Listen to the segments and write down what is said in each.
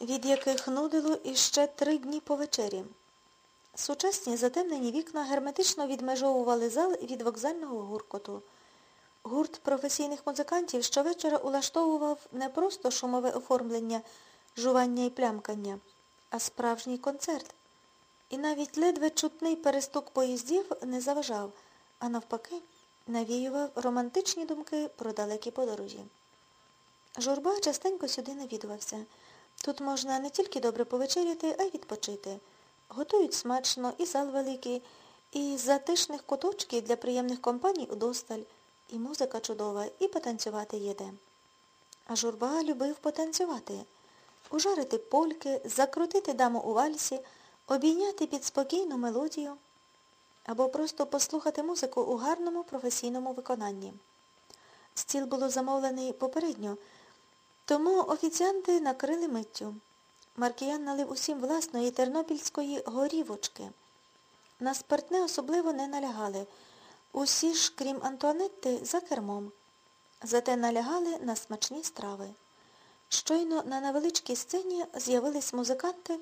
від яких нудило іще три дні по вечері. Сучасні затемнені вікна герметично відмежовували зал від вокзального гуркоту. Гурт професійних музикантів щовечора улаштовував не просто шумове оформлення, жування і плямкання, а справжній концерт. І навіть ледве чутний перестук поїздів не заважав, а навпаки, навіював романтичні думки про далекі подорожі. Журба частенько сюди навідувався. Тут можна не тільки добре повечеряти, а й відпочити. Готують смачно, і зал великий, і затишних куточків для приємних компаній удосталь, і музика чудова, і потанцювати є де. А журба любив потанцювати, ужарити польки, закрутити даму у вальсі, обійняти під спокійну мелодію або просто послухати музику у гарному професійному виконанні. Стіл було замовлений попередньо, тому офіціанти накрили миттю. Маркіян налив усім власної тернопільської горівочки. На спиртне особливо не налягали. Усі ж, крім Антуанетти, за кермом. Зате налягали на смачні страви. Щойно на невеличкій сцені з'явились музиканти,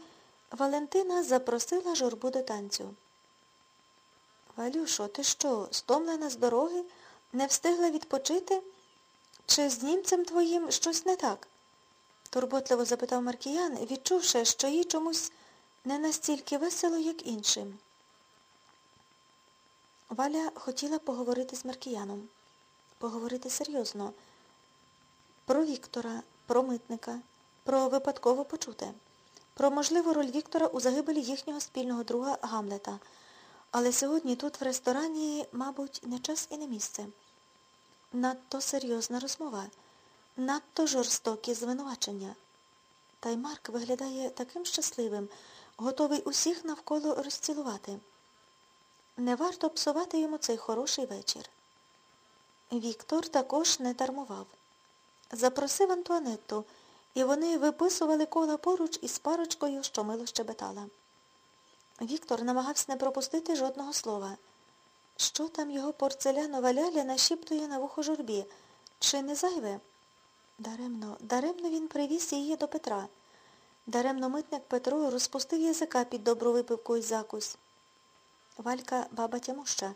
Валентина запросила журбу до танцю. Валюшо, ти що, стомлена з дороги? Не встигла відпочити? Чи з німцем твоїм щось не так? турботливо запитав Маркіян, відчувши, що їй чомусь не настільки весело, як іншим. Валя хотіла поговорити з Маркіяном. Поговорити серйозно. Про Віктора, про митника, про випадково почуте, про можливу роль Віктора у загибелі їхнього спільного друга Гамлета. Але сьогодні тут в ресторані, мабуть, не час і не місце. Надто серйозна розмова, надто жорстокі звинувачення. Та й Марк виглядає таким щасливим, готовий усіх навколо розцілувати. Не варто псувати йому цей хороший вечір. Віктор також не дармував. Запросив Антуанетту, і вони виписували кола поруч із парочкою, що мило щебетала. Віктор намагався не пропустити жодного слова. Що там його порцелянова ляля нашіптує на вухо журбі? Чи не зайве? Даремно, даремно він привіз її до Петра. Даремно митник Петро розпустив язика під добру випивку і закусь. Валька, баба Тямуща,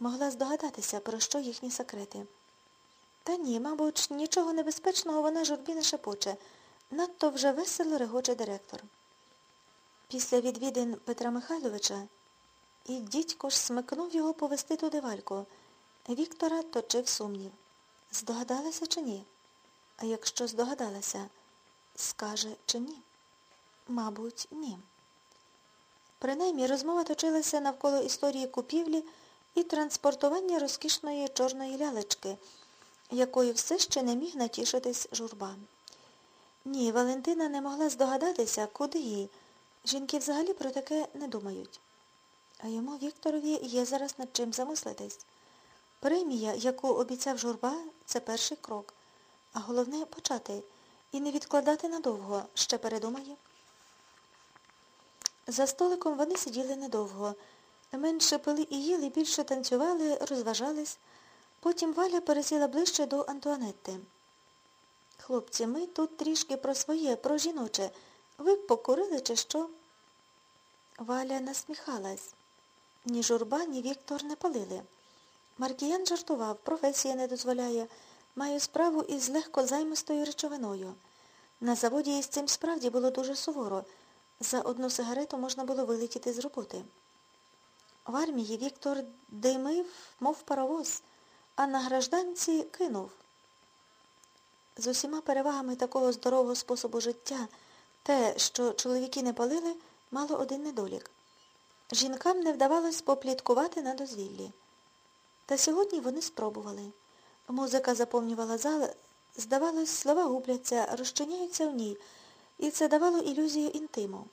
могла здогадатися, про що їхні секрети. Та ні, мабуть, нічого небезпечного вона журбі не шепоче. Надто вже весело регоче директор. Після відвідин Петра Михайловича і дідько ж смикнув його повести туди вальку. Віктора точив сумнів. Здогадалася чи ні? А якщо здогадалася, скаже чи ні? Мабуть, ні. Принаймні розмова точилася навколо історії купівлі і транспортування розкішної чорної лялечки, якою все ще не міг натішитись журба. Ні, Валентина не могла здогадатися, куди їй. Жінки взагалі про таке не думають. А йому Вікторові є зараз над чим замислитись. Премія, яку обіцяв журба, це перший крок. А головне почати і не відкладати надовго, ще передумає. За столиком вони сиділи недовго. Менше пили і їли, більше танцювали, розважались. Потім Валя пересіла ближче до Антуанетти. Хлопці, ми тут трішки про своє, про жіноче. Ви покурили чи що? Валя насміхалась. Ні журба, ні Віктор не палили. Маркіян жартував, професія не дозволяє. Маю справу із легкозаймистою речовиною. На заводі із цим справді було дуже суворо. За одну сигарету можна було вилетіти з роботи. В армії Віктор димив, мов паровоз, а на гражданці кинув. З усіма перевагами такого здорового способу життя те, що чоловіки не палили, мало один недолік. Жінкам не вдавалось попліткувати на дозвіллі. Та сьогодні вони спробували. Музика заповнювала зал, здавалось, слова губляться, розчиняються в ній, і це давало ілюзію інтиму.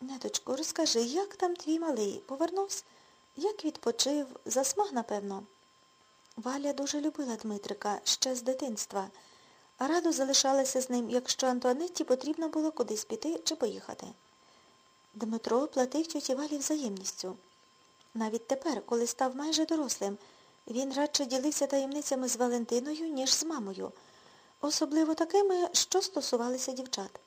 Неточко, розкажи, як там твій малий? Повернувся? Як відпочив? Засмаг, напевно. Валя дуже любила Дмитрика ще з дитинства, а радо залишалася з ним, якщо Антуанетті потрібно було кудись піти чи поїхати. Дмитро платив тьоті Валі взаємністю. Навіть тепер, коли став майже дорослим, він радше ділився таємницями з Валентиною, ніж з мамою, особливо такими, що стосувалися дівчат.